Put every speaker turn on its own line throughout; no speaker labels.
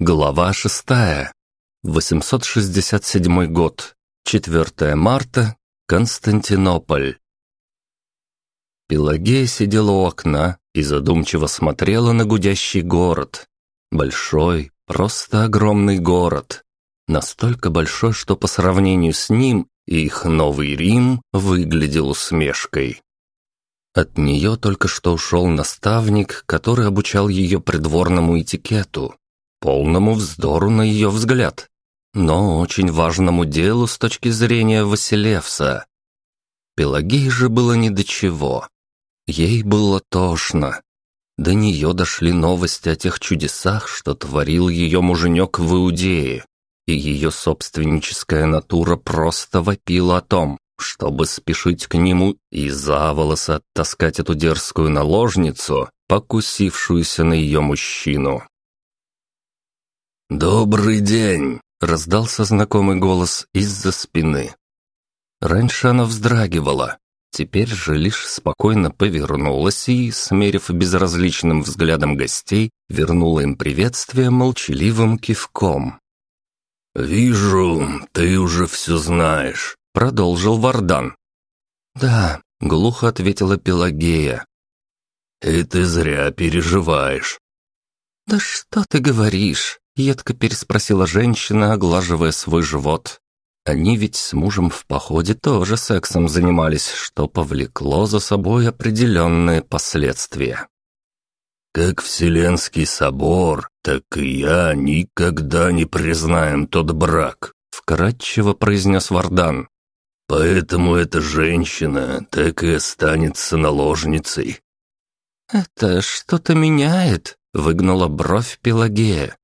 Глава шестая. 867 год. 4 марта. Константинополь. Пелагея сидела у окна и задумчиво смотрела на гудящий город. Большой, просто огромный город. Настолько большой, что по сравнению с ним их новый Рим выглядел усмешкой. От нее только что ушел наставник, который обучал ее придворному этикету, полному вздору на ее взгляд, но очень важному делу с точки зрения Василевса. Пелагеи же было ни до чего. Ей было тошно. До нее дошли новости о тех чудесах, что творил ее муженек в Иудее, и ее собственническая натура просто вопила о том, чтобы спешить к нему и за волосы оттаскать эту дерзкую наложницу, покусившуюся на ее мужчину. «Добрый день!» — раздался знакомый голос из-за спины. Раньше она вздрагивала, теперь же лишь спокойно повернулась и, смерив безразличным взглядом гостей, вернула им приветствие молчаливым кивком. «Вижу, ты уже все знаешь», — продолжил Вардан. «Да», — глухо ответила Пелагея. «И ты зря переживаешь». «Да что ты говоришь?» Едко переспросила женщина, оглаживая свой живот. Они ведь с мужем в походе тоже сексом занимались, что повлекло за собой определенные последствия. «Как Вселенский собор, так и я никогда не признаем тот брак», — вкратчиво произнес Вардан. «Поэтому эта женщина так и останется наложницей». «Это что-то меняет», — выгнула бровь Пелагея.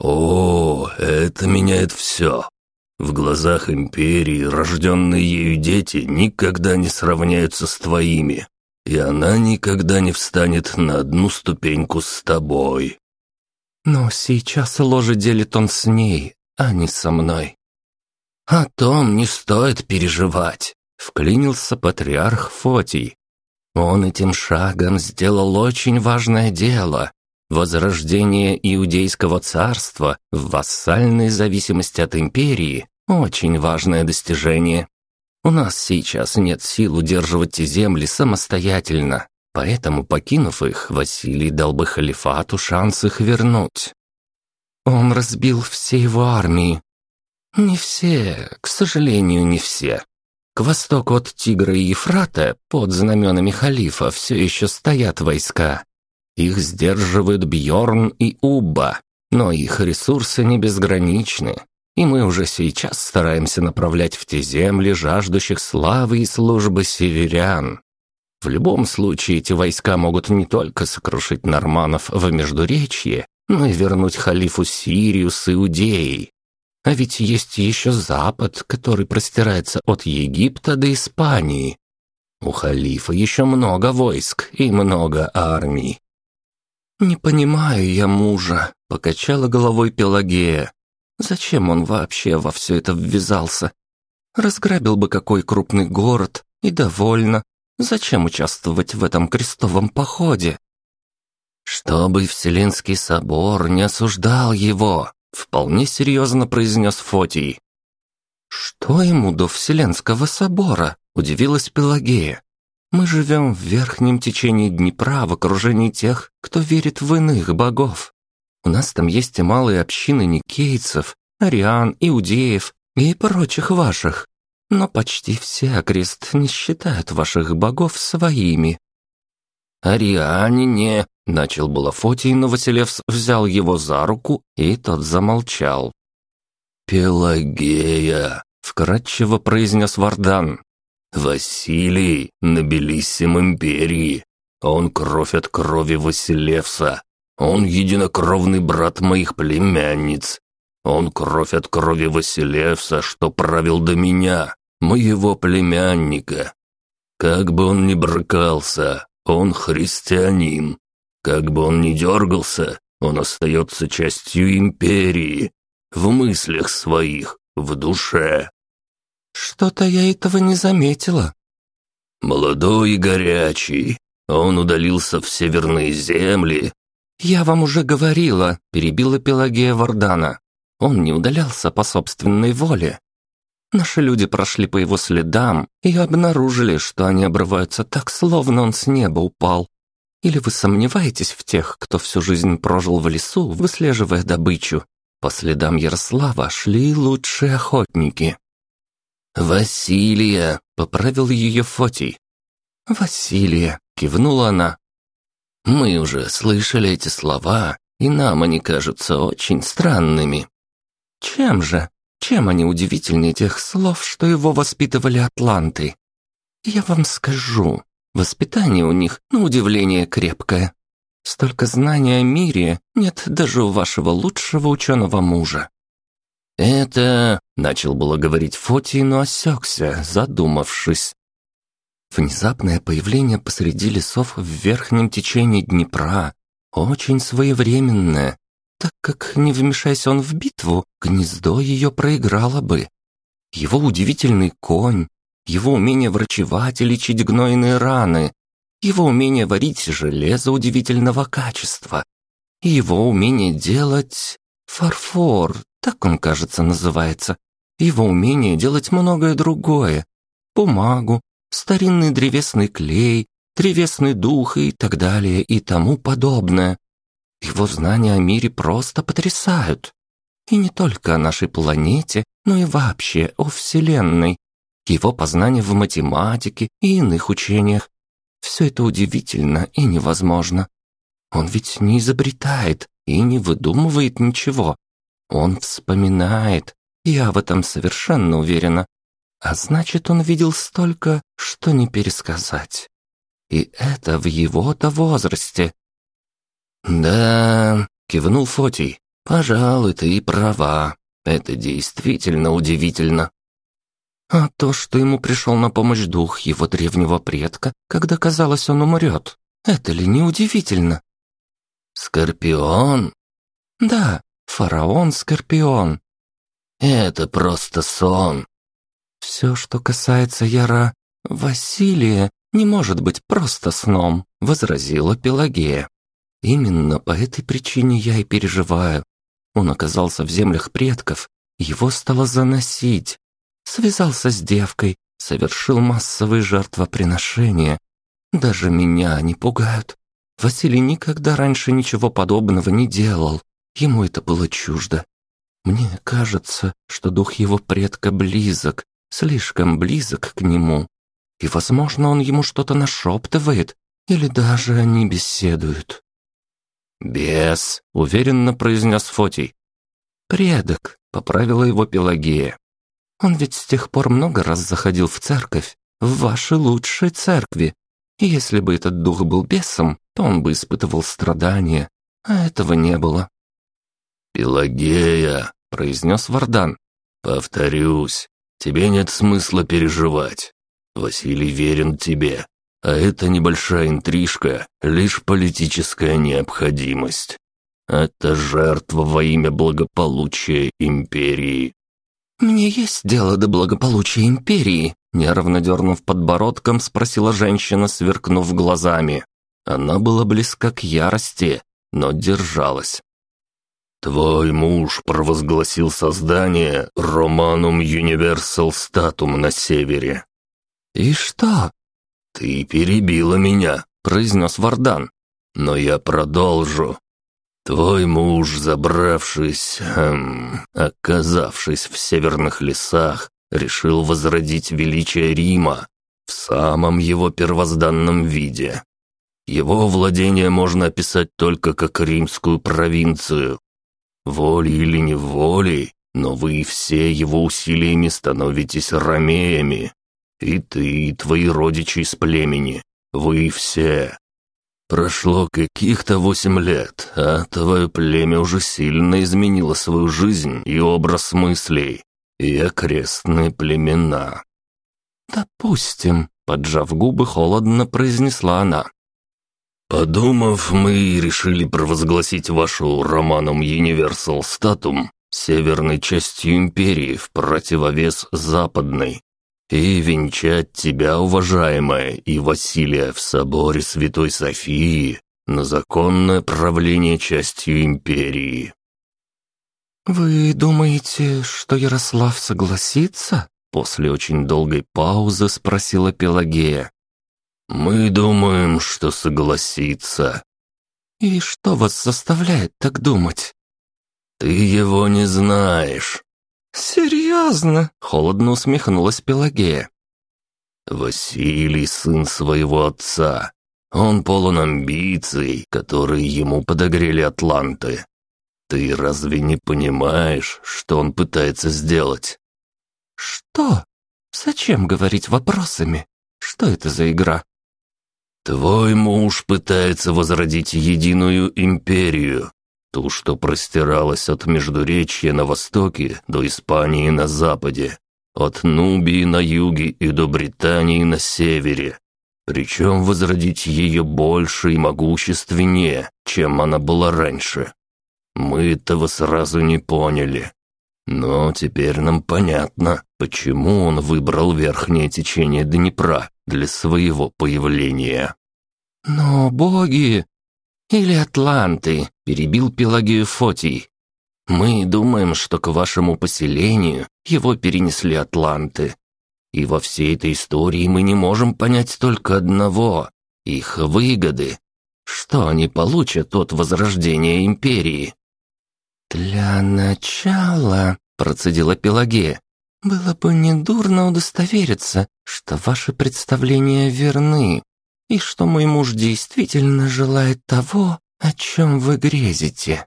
О, это меняет все. В глазах империи рожденные ею дети никогда не сравняются с твоими, и она никогда не встанет на одну ступеньку с тобой. Но сейчас ложе делит он с ней, а не со мной. О том не стоит переживать, вклинился патриарх Фотий. Он этим шагом сделал очень важное дело, Возрождение иудейского царства в вассальной зависимости от империи – очень важное достижение. У нас сейчас нет сил удерживать эти земли самостоятельно, поэтому, покинув их, Василий дал бы халифату шанс их вернуть. Он разбил все его армии. Не все, к сожалению, не все. К востоку от Тигра и Ефрата под знаменами халифа все еще стоят войска, их сдерживают Бьорн и Убба, но их ресурсы не безграничны, и мы уже сейчас стараемся направлять в те земли жаждущих славы и службы северян. В любом случае эти войска могут не только сокрушить норманов в Междуречье, но и вернуть халифу Сирию с Иудеей. А ведь есть еще Запад, который простирается от Египта до Испании. У халифа еще много войск и много армий. «Не понимаю я мужа», — покачала головой Пелагея. «Зачем он вообще во все это ввязался? Разграбил бы какой крупный город, и довольно. Зачем участвовать в этом крестовом походе?» «Чтобы Вселенский собор не осуждал его», — вполне серьезно произнес Фотий. «Что ему до Вселенского собора?» — удивилась Пелагея. Мы живем в верхнем течении Днепра в окружении тех, кто верит в иных богов. У нас там есть и малые общины никейцев, ариан, иудеев и прочих ваших. Но почти все окрест не считают ваших богов своими. «Ариане не...» — начал было Фотий, но Василевс взял его за руку, и тот замолчал. «Пелагея!» — вкратчиво произнес Вардан. Василий — нобелиссим империи. Он кровь от крови Василевса. Он единокровный брат моих племянниц. Он кровь от крови Василевса, что правил до меня, моего племянника. Как бы он ни брыкался, он христианин. Как бы он ни дергался, он остается частью империи. В мыслях своих, в душе. «Что-то я этого не заметила». «Молодой и горячий, он удалился в северные земли «Я вам уже говорила», — перебила Пелагея Вардана. «Он не удалялся по собственной воле. Наши люди прошли по его следам и обнаружили, что они обрываются так, словно он с неба упал. Или вы сомневаетесь в тех, кто всю жизнь прожил в лесу, выслеживая добычу? По следам Ярослава шли лучшие охотники». «Василия», — поправил ее Фотий. «Василия», — кивнула она, мы уже слышали эти слова, и нам они кажутся очень странными. Чем же? Чем они удивительнее тех слов, что его воспитывали атланты? Я вам скажу, воспитание у них, на удивление, крепкое. Столько знаний о мире нет даже у вашего лучшего ученого мужа. «Это...» — начал было говорить Фотий, но осекся, задумавшись. Внезапное появление посреди лесов в верхнем течении Днепра очень своевременное, так как, не вмешайся он в битву, гнездо ее проиграло бы. Его удивительный конь, его умение врачевать и лечить гнойные раны, его умение варить железо удивительного качества, его умение делать фарфор, так он, кажется, называется, его умение делать многое другое, бумагу, старинный древесный клей, древесный дух и так далее и тому подобное. Его знания о мире просто потрясают. И не только о нашей планете, но и вообще о Вселенной. Его познания в математике и иных учениях. Все это удивительно и невозможно. Он ведь не изобретает и не выдумывает ничего. Он вспоминает, я в этом совершенно уверена. А значит, он видел столько, что не пересказать. И это в его-то возрасте. «Да», — кивнул Фотий, — «пожалуй, ты и права. Это действительно удивительно». А то, что ему пришел на помощь дух его древнего предка, когда казалось, он умрет, это ли не удивительно? «Скорпион?» «Да, фараон-скорпион». «Это просто сон», «Все, что касается Яра Василия, не может быть просто сном», — возразила Пелагея. «Именно по этой причине я и переживаю. Он оказался в землях предков, его стало заносить. Связался с девкой, совершил массовые жертвоприношения. Даже меня они пугают. Василий никогда раньше ничего подобного не делал. Ему это было чуждо. Мне кажется, что дух его предка близок, слишком близок к нему, и, возможно, он ему что-то нашептывает, или даже они беседуют. «Бес», — уверенно произнес Фотий. «Предок», — поправила его Пелагея. «Он ведь с тех пор много раз заходил в церковь, в вашей лучшей церкви, и если бы этот дух был бесом, то он бы испытывал страдания, а этого не было». «Пелагея», — произнес Вардан, — «повторюсь, Тебе нет смысла переживать. Василий верен тебе, а эта небольшая интрижка — лишь политическая необходимость. Это жертва во имя благополучия империи». «Мне есть дело до благополучия империи», — нервно дернув подбородком, спросила женщина, сверкнув глазами. Она была близка к ярости, но держалась. «Твой муж провозгласил создание Романум Universal Statum на севере». «И что?» «Ты перебила меня», — произнес Вардан. «Но я продолжу. Твой муж, забравшись, эм, оказавшись в северных лесах, решил возродить величие Рима в самом его первозданном виде. Его владение можно описать только как римскую провинцию, Волей или неволей, но вы все его усилиями становитесь ромеями. И ты, и твои родичи из племени. Вы все. Прошло каких-то восемь лет, а твое племя уже сильно изменило свою жизнь и образ мыслей, и окрестные племена. «Допустим», — поджав губы, холодно произнесла она. Подумав, мы решили провозгласить вашу романом Universal Statum северной частью империи в противовес западной и венчать тебя, уважаемая, и Василия в соборе Святой Софии на законное правление частью империи.
«Вы думаете, что Ярослав согласится?» После очень долгой паузы спросила Пелагея.
«Мы думаем, что согласится».
«И что вас заставляет так думать?»
«Ты его не знаешь».
«Серьезно?» — холодно усмехнулась Пелагея.
«Василий — сын своего отца. Он полон амбиций, которые ему подогрели атланты. Ты разве не понимаешь, что он пытается сделать?»
«Что? Зачем говорить вопросами? Что это за игра?»
«Твой муж пытается возродить единую империю, ту, что простиралась от Междуречья на востоке до Испании на западе, от Нубии на юге и до Британии на севере. Причем возродить ее больше и могущественнее, чем она была раньше. Мы этого сразу не поняли. Но теперь нам понятно, почему он выбрал верхнее течение Днепра для своего появления.
«Но боги...» «Или атланты», — перебил Пелагею Фотий. «Мы думаем, что к вашему поселению его перенесли атланты. И во всей этой истории мы не можем понять только одного — их выгоды. Что они получат от возрождения империи?» «Для начала», — процедила Пелагея, «было бы недурно удостовериться, что ваши представления верны, и что мой муж действительно желает того, о чем вы грезите».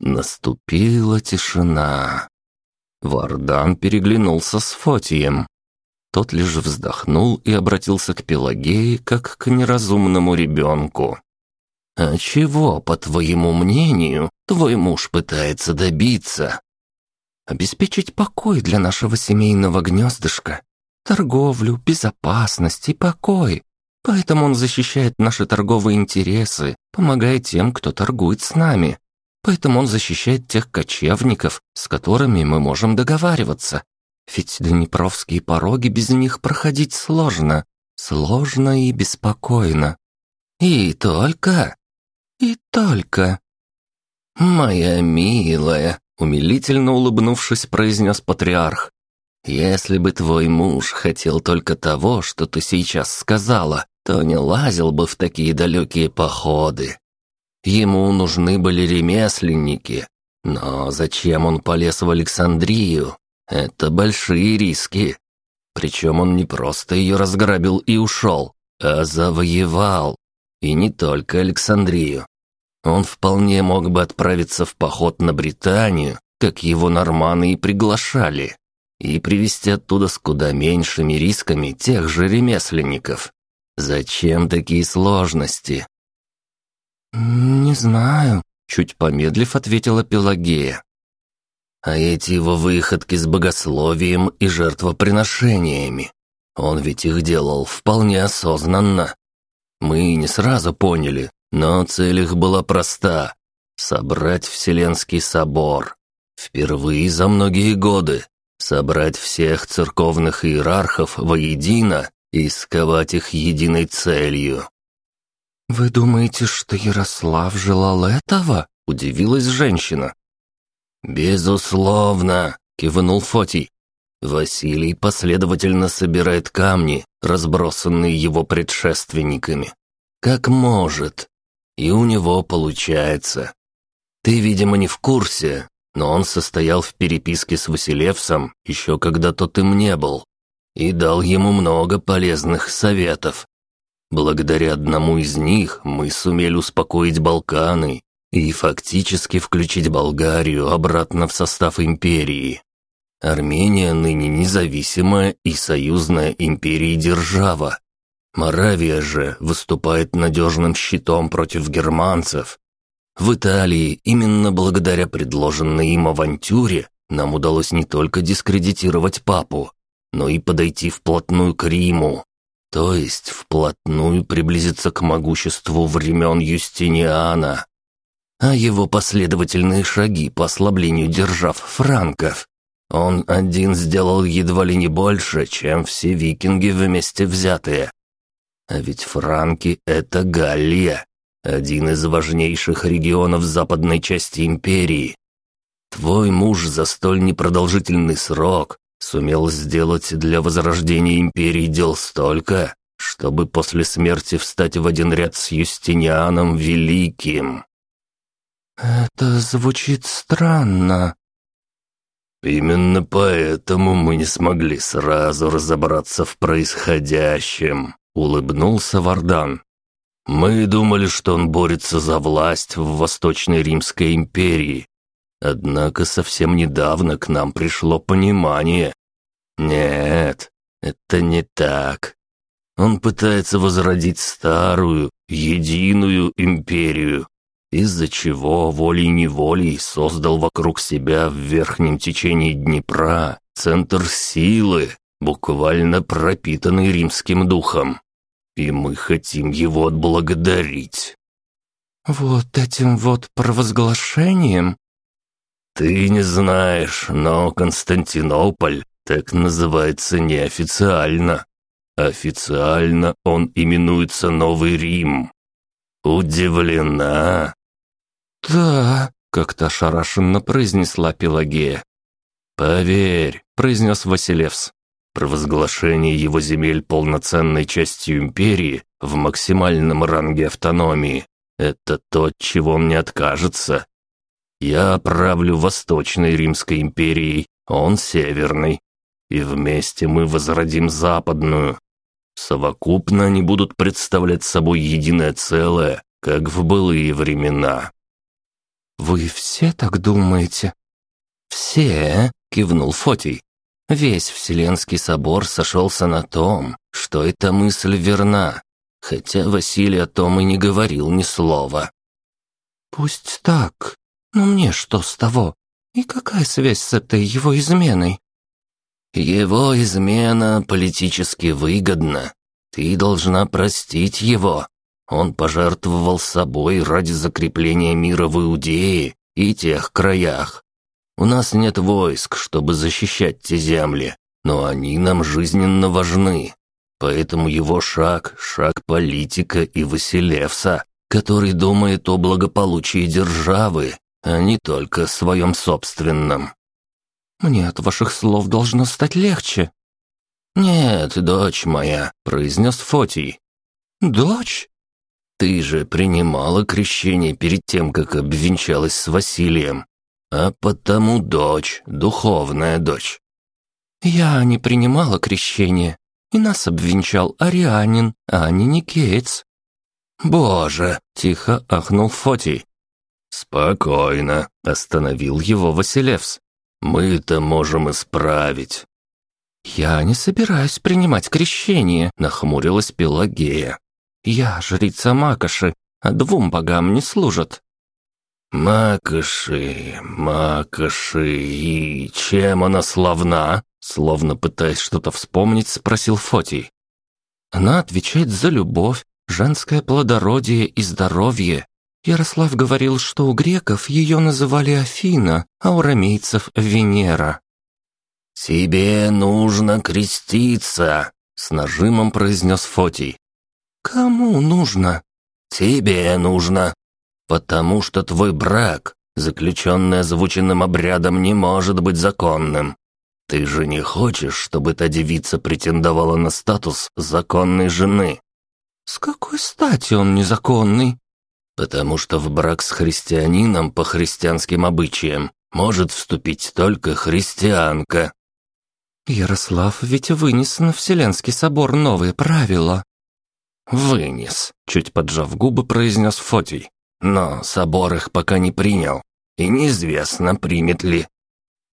Наступила тишина. Вардан переглянулся с Фотием. Тот лишь вздохнул и обратился к Пелагее, как к неразумному ребенку. «А чего, по твоему мнению, твой муж пытается добиться?»
«Обеспечить покой для нашего семейного гнездышка, торговлю, безопасность и покой. Поэтому он защищает наши торговые интересы, помогая тем, кто торгует с нами. Поэтому он защищает тех кочевников, с которыми мы можем договариваться. Ведь днепровские пороги без них проходить сложно. Сложно и беспокойно.
И только
и только.
«Моя милая», — умилительно улыбнувшись, произнес патриарх, «если бы твой муж хотел только того, что ты сейчас сказала, то не лазил бы в такие далекие походы. Ему нужны были ремесленники, но зачем он полез в Александрию? Это большие риски. Причем он не просто ее разграбил и ушел, а завоевал. И не только Александрию. Он вполне мог бы отправиться в поход на Британию, как его норманы и приглашали, и привести оттуда с куда меньшими рисками тех же ремесленников. Зачем такие сложности?
«Не знаю», — чуть помедлив ответила Пелагея.
«А эти его выходки с богословием и жертвоприношениями, он ведь их делал вполне осознанно. Мы не сразу поняли, но цель их была проста — собрать Вселенский собор. Впервые за многие годы собрать всех церковных иерархов воедино и сковать их единой целью.
«Вы думаете, что Ярослав желал этого?» — удивилась женщина.
«Безусловно», — кивнул Фотий. Василий последовательно собирает камни, разбросанные его предшественниками. Как может. И у него получается. Ты, видимо, не в курсе, но он состоял в переписке с Василевсом еще когда тот им не был и дал ему много полезных советов. Благодаря одному из них мы сумели успокоить Балканы и фактически включить Болгарию обратно в состав империи. Армения ныне независимая и союзная империи держава. Моравия же выступает надежным щитом против германцев. В Италии именно благодаря предложенной им авантюре нам удалось не только дискредитировать папу, но и подойти вплотную к Риму, то есть вплотную приблизиться к могуществу времен Юстиниана. А его последовательные шаги по ослаблению держав франков он один сделал едва ли не больше, чем все викинги вместе взятые. А ведь франки — это Галлия,
один из важнейших регионов западной части империи. Твой муж за столь непродолжительный срок сумел сделать для возрождения империи дел столько, чтобы после смерти встать в один ряд с Юстинианом Великим.
«Это звучит странно».
«Именно поэтому мы не смогли сразу разобраться в происходящем», — улыбнулся Вардан. «Мы думали, что он борется за власть в Восточной Римской империи, Однако совсем недавно к нам пришло понимание. Нет, это не так. Он пытается возродить старую, единую империю, из-за чего волей-неволей создал вокруг себя в верхнем течении Днепра центр силы, буквально пропитанный римским духом. И мы хотим его отблагодарить.
«Вот этим вот провозглашением?»
«Ты не знаешь, но Константинополь так называется неофициально. Официально он именуется Новый Рим. Удивлена?»
«Да», — как-то ошарашенно произнесла Пелагея.
«Поверь», — произнес Василевс, провозглашение его земель полноценной частью империи в максимальном ранге автономии — это то, от чего он не откажется. Я правлю Восточной Римской империей, он Северной. И вместе мы возродим Западную. Совокупно они будут представлять собой единое целое, как в былые времена».
«Вы все так думаете?»
«Все?» — кивнул Фотий. «Весь Вселенский собор сошелся на том, что эта мысль верна, хотя Василий о том и не говорил ни слова».
«Пусть так, но мне что с того? И какая связь с этой его изменой?
Его измена политически выгодна. Ты должна простить его. Он пожертвовал собой ради закрепления мира в Иудее и тех краях. У нас нет войск, чтобы защищать те земли, но они нам жизненно важны. Поэтому его шаг – шаг политика и Василевса, который думает о благополучии державы, а не только своем собственном.
Мне от ваших слов должно стать легче.
Нет, дочь моя, произнес Фотий.
Дочь?
Ты же принимала крещение перед тем, как обвенчалась с Василием, а потому дочь, духовная дочь.
Я не принимала крещение, и нас обвенчал Арианин, а не Никеец.
«Боже!» — тихо ахнул Фотий. «Спокойно», — остановил его Василевс. «Мы это можем исправить».
«Я не собираюсь принимать крещение», — нахмурилась Пелагея. «Я жрица Макоши, а двум богам не служат».
«Макоши, Макоши, и чем она славна?» Словно пытаясь что-то вспомнить, спросил Фотий.
«Она отвечает за любовь, женское плодородие и здоровье, Ярослав говорил, что у греков ее называли Афина, а у ромейцев – Венера.
«Тебе нужно креститься», – с нажимом произнес Фотий.
«Кому нужно?»
«Тебе нужно, потому что твой брак, заключенный озвученным обрядом, не может быть законным. Ты же не хочешь, чтобы та девица претендовала на статус законной жены?»
«С какой стати он незаконный?»
потому что в брак с христианином по христианским обычаям может вступить только христианка».
«Ярослав ведь вынес на Вселенский собор новые правила».
«Вынес», — чуть поджав губы, произнес Фотий. «Но собор их пока не принял, и неизвестно, примет ли.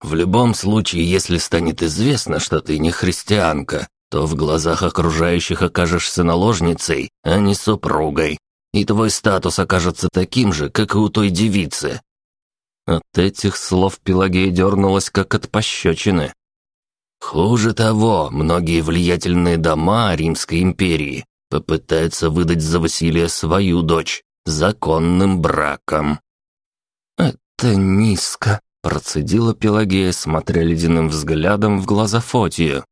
В любом случае, если станет известно, что ты не христианка, то в глазах окружающих окажешься наложницей, а не супругой и твой статус окажется таким же, как и у той девицы».
От этих слов Пелагея дернулась, как от пощечины.
Хуже того, многие влиятельные дома Римской империи попытаются выдать за Василия свою дочь законным браком.
«Это низко», — процедила Пелагея, смотря ледяным взглядом в глаза Фотию.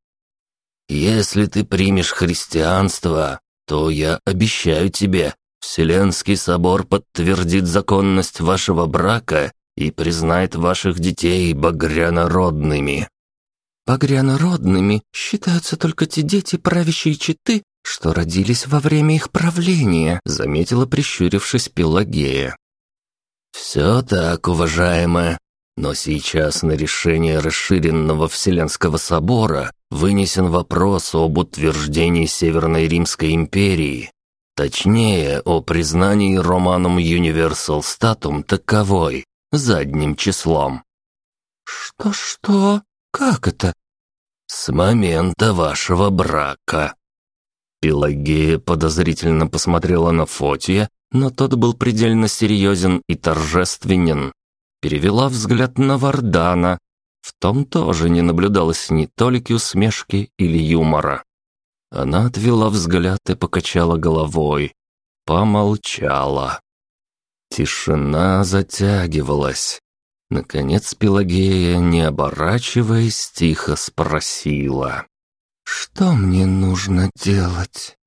«Если ты примешь христианство, то я обещаю тебе, Вселенский собор подтвердит законность вашего брака и признает ваших детей багрянородными».
«Багрянородными считаются только те дети правящей четы, что родились во время их правления», заметила, прищурившись Пелагея.
«Все так, уважаемая, но сейчас на решение расширенного Вселенского собора вынесен вопрос об утверждении Северной Римской империи, точнее, о признании Романом Universal Statum таковой, задним числом.
«Что-что? Как это?»
«С момента вашего брака».
Пелагея подозрительно посмотрела на Фотия, но тот был предельно серьезен и торжественен перевела взгляд на Вардана. В том тоже не наблюдалось ни толики усмешки или юмора. Она отвела взгляд и покачала головой. Помолчала. Тишина затягивалась. Наконец Пелагея, не оборачиваясь, тихо спросила. «Что мне нужно делать?»